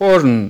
Foreign.